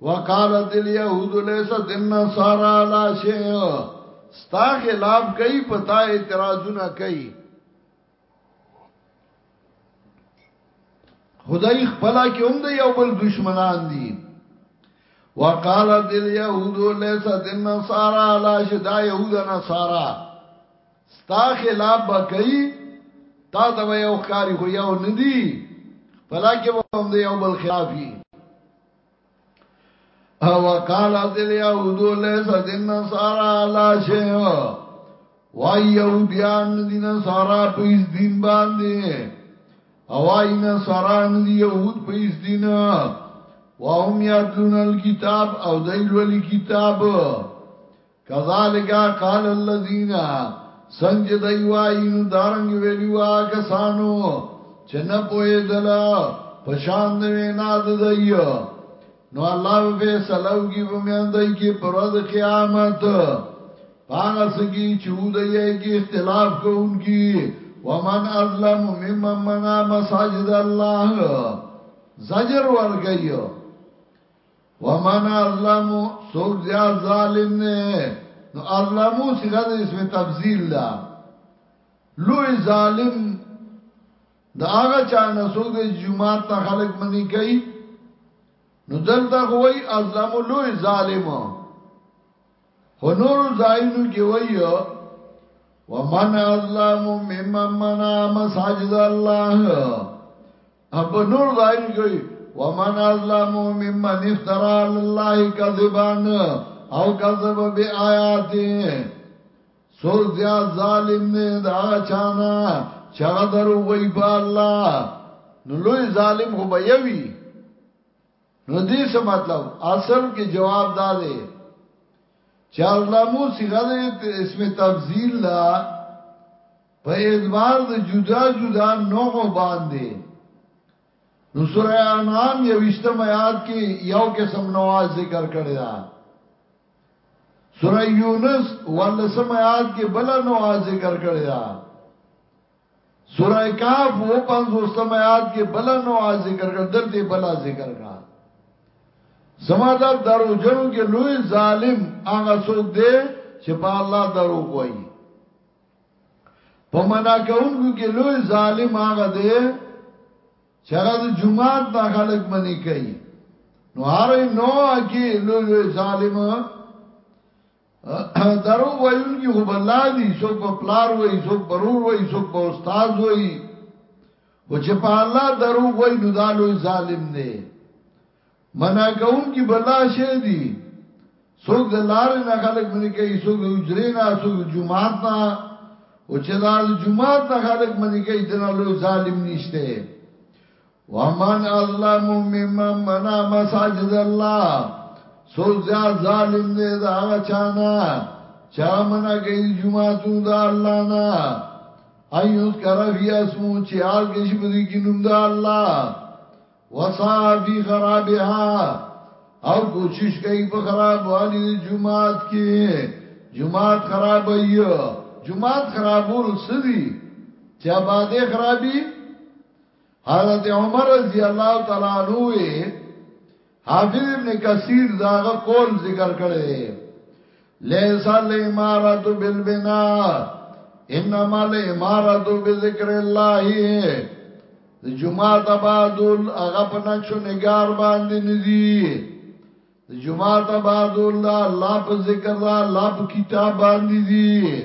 وقالت اليهود ليست النصارى لا شيء ستا خلاف کوي پتا اعتراضونه کوي خدای خپل کې هم د یو بل دشمنان دي وقالت اليهود ليست النصارى لا شيء دا يهود نصارى ستا خلاف بکئی تا ته یو ښکاری خو یو ندی فلاکه به هم دی یو بل خلافی او قال ازل یهود لیس دین نصارا لا شیء وای یهودیان دی نصارا په اس دین باندې او وای نصاران دی یهود په اس دین واهم یادلون الكتاب او دایل ولی کتاب کذالک قال الذين سنج دای وای نو دارنګ ویلی وا کسانو چې نه پوهې دلا پشان دی وینا د دی نو الله به فیصله وکي په میان دای کې پر ورځ قیامت پاغه سګي چې و دی کې اختلاف کوونکی ومن ازلم ممن منا مساجد الله زجر ورګیو ومن ازلم سوک زیاد ظالم نے نو ازلمو صیغه د اسم تفضیل دا لوی ظالم دا هغه چا نه سوک د جمعات نه خلق منی کوي نو دلته خوای ازلمو لوی ظالم خو نور ځایونو کې وایو ومن ازلام ممن منا مساجد الله اب نور ځایونو کې ومن ازلام ممن افترا علی الله کذبا او کذب بیااته سو زیا ظالم نه دا چانا چغه درو وی په الله نو لوی ظالم خو به یوی نو دې څه مطلب اصل کې جواب دا دی چار لامو صيغه د اسم تفضیل لا په اعتبار د جدا جدا نوع باندې نو سوره انعام یوشتم آیات کې یو قسم نوع ذکر کړی دا سوره یونس ولسم آیات کې بل نوع ذکر کړی دا سورہ کهف و پنځوستم آیات کې بل نو ذکر کړ دلته بل ذکر کړه سماده درو جن کې لوی ظالم هغه څوک دی چې په الله درو کوي په منا کوونکو کې لوی ظالم هغه دی چې هغه د جمعات نه خلق منی کوي نو هر نو کې لوی لوی ظالم درو وایونکي خو بلا دي څوک په پلار وای څوک برور وای څوک په استاد وای او چې په الله درو وای نو دالو ظالم نه منا کون کی بلا شه دي څوک د لار نه خلک منی کوي څوک د اجرې نه څوک د جمعات نه او چې د جمعات نه خلک منی کوي دنه لوی ظالم نشته ومن الله ممن منا مساجد الله سو زیاد ظالم دے دا آغا چانا چا منا گئی جماعتون دا اللہ نا ایوز کرفی اسمو چی آل کشی بدی کی نم دا اللہ وصا فی خرابها او کوشش کئی پا خراب والی دی جماعت کی جماعت خراب ایو جماعت خرابول سدی چا بادے خرابی حضرت عمر رضی الله تعالی عنہ حافظ ابن کثیر داغه قول ذکر کړي ليس الامارت بالبناء انما الامارت بذكر الله د جمعه تبادل هغه په نقشو نگار باندې ندي د جمعه تبادل الله په ذکر دا الله په کتاب باندې دي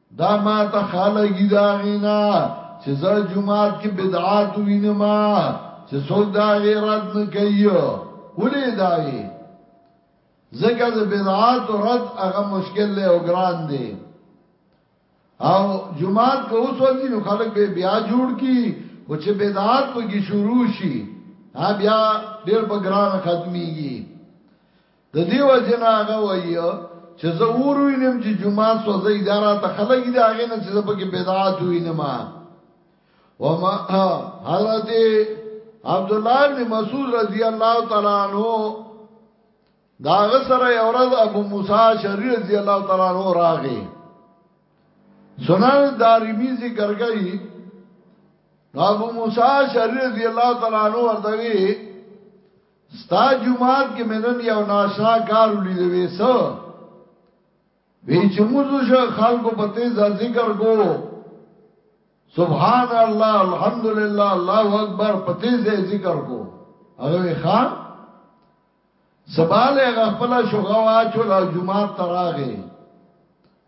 دا ما ته خالګی دا غینا چې زه جمعات کې بدعات وینم چې څوک دا غیرت نه کوي ولې دا وی زګه د بدعات رد هغه مشکل له او ګران دی او جمعات کو اوس ورځي نو خلک به بیا جوړ کی او چې بدعات په کې شروع شي ها بیا ډیر په ګران ختميږي د دیو جنا هغه وایي چې زه وروینم چې جمعه سوځه اداره ته خلک دي هغه نه چې زه پکې بدعات وینم وما حضرت عبد الله بن مسعود رضی الله تعالی عنہ دا غسر اورز ابو موسی شری رضی الله تعالی عنہ راغی سنن دارمی ذکر گئی ابو موسی شری رضی الله تعالی عنہ ورته ستا جمعات کې منن یو ناشا کار ولید وې څه وی چې موږ شو خلکو په تیز ذکر کو سبحان الله الحمدلله الله اکبر په تیز ذکر کو هغه ښا سباله غفلا شوغه واچو لا جمعات تراغه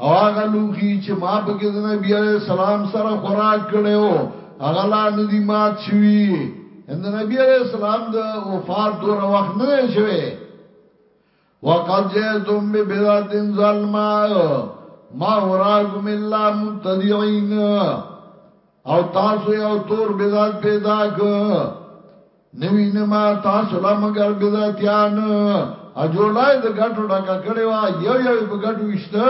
او هغه لوخي چې ما په کې د نبی عليه السلام سره خوراک کړو هغه لا ندي مات شوي ان د نبی عليه السلام د وفات دور وخت نه شوي وقد جئتم ببدعه ظلماء ما وراكم الا مبتدعين او تاسو یو تور بدعت پیدا ک نوی نما تاسو لا مگر بدعتیان اجولای د غټو ډکا کړي وا یو یو په غټو وشته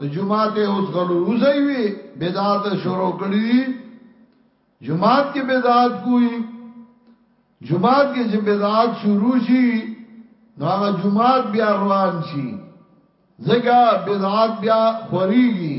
د جمعات اوس غلو وزي وی بدعت شروع کړي جمعات کې بدعت کوي جمعات کې چې بدعت شروع شي نو هغه جمعات بیا روان شي زګه بدعت بیا خوريږي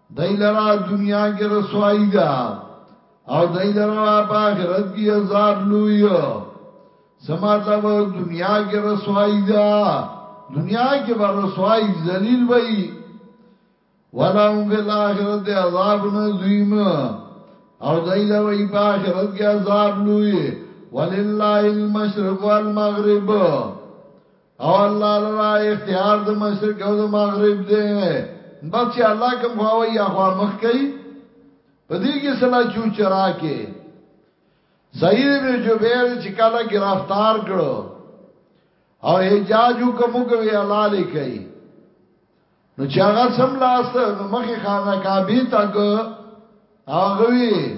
دای لرا دنیا کې رسوایی دا او دای لرا په آخرت کې عذاب لوی سماته په دنیا کې رسوایی دا دنیا کې به رسوایی ذلیل وای ولهم فی الاخرت عذاب نظیم او دای لرا په آخرت کې عذاب لوی ولله المشرق والمغرب او الله لرا اختیار د مشرق او د مغرب دی بس چې الله کوم خواوي یا خوا مخ کوي په دې کې سلا چو چرا کې سعید ابن جبیر چې کله گرفتار کړو او حجاج حکم کوي الله لیکي نو چې هغه سم لاس نو مخې خانه کابه تک هغه وی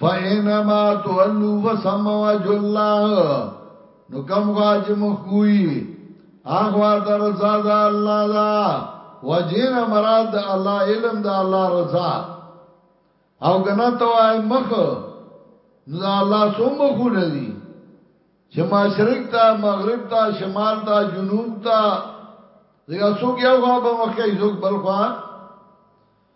فینما تولو فسم وجه الله نو کم خوا چې مخ کوی اخوا در رضا دا الله دا وجین مراد دا الله علم دا الله رضا او کنا توای مخ نو دا الله سو مخو ندی چې مشرق تا مغرب تا شمال تا جنوب تا دغه سوګ یو خوا به مخ کوي سوګ بل خوا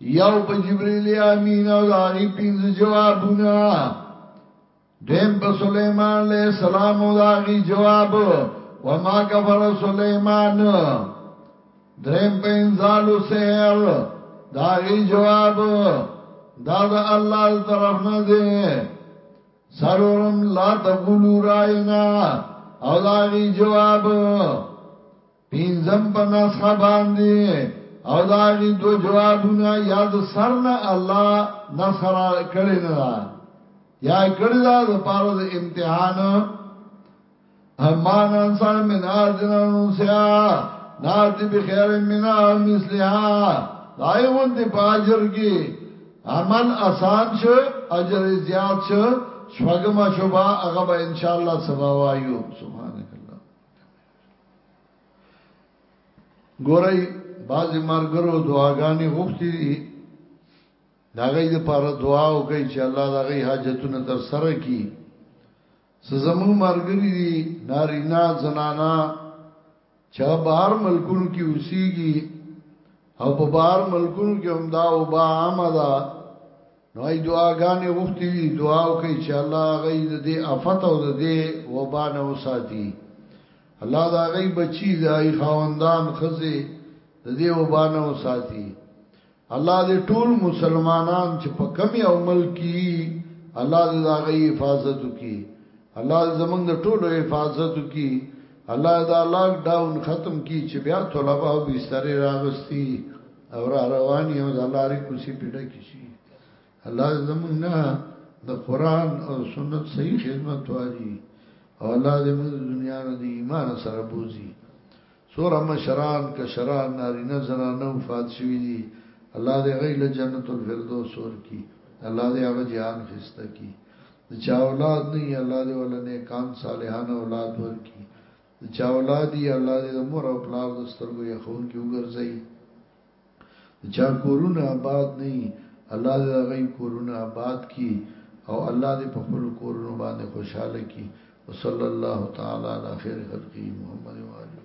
یو په جبرئیل امین او داغي پنځه جوابونه دیم په سليمان عليه السلام او داغي جواب وما کفر سليمان دریم په انزال سحر داغي جواب دا د الله طرف نه دی سرورم لا تقولوا راینا او داغي جواب پنځم په نسخه باندې او دا غي دو جوابونه یا د سر نه الله نسخه را کړی نه دا یا کړی دا د پاره د امتحان امان انسان من ارجنا نسیا ناتی بخیر منا مثلها دای غونتی پاجر کی عمل آسان شو اجر زیات شو شوګما شوبا هغه به ان شاء الله سبا وایو سبحانك ګورای باز مرګرو دعاګانې غوښتي دي دا غي د پاره دعا وکړي چې الله دا غي حاجتونه تر سره کړي سزمو مرګري دي نارینا زنانا چا بهر ملکونو کې اوسيږي او په بهر ملکونو کې هم دا وبا عامه ده نو ای دعاګانې غوښتي دي دعا وکړي چې الله غي د دې افت او د دې وبا نه وساتي الله دا غي بچي دا ای خاوندان خزه د دې وبا نه وساتي الله دې ټول مسلمانان چې په کم یو ملک کې الله دې دا غي حفاظت وکړي الله دې زمونږ د ټولو حفاظت وکړي الله دا لاک ډاون ختم کی چې بیا طلبه او بستر راغستی او را روان یو د لارې کوسی پیډه کی شي الله زمونږ نه د قران او سنت صحیح خدمت واجی او الله دې موږ دنیا نه د ایمان سره بوزي سور مشران کشران نارینه زنانه وفات شوی دي الله دې غیله جنت الفردوس ور کی الله دې هغه جهان خسته کی چا اولاد نه الله دې ولنه کان صالحان اولاد ور کی چا اولادي الله دې د مور او پلار د سترګو یخون کې وګرځي چا کورونه آباد نه الله دې هغه کورونه آباد کی او الله دې په خپل کورونو باندې خوشاله کی وصلی الله تعالی علی خیر خلقی محمد و علیه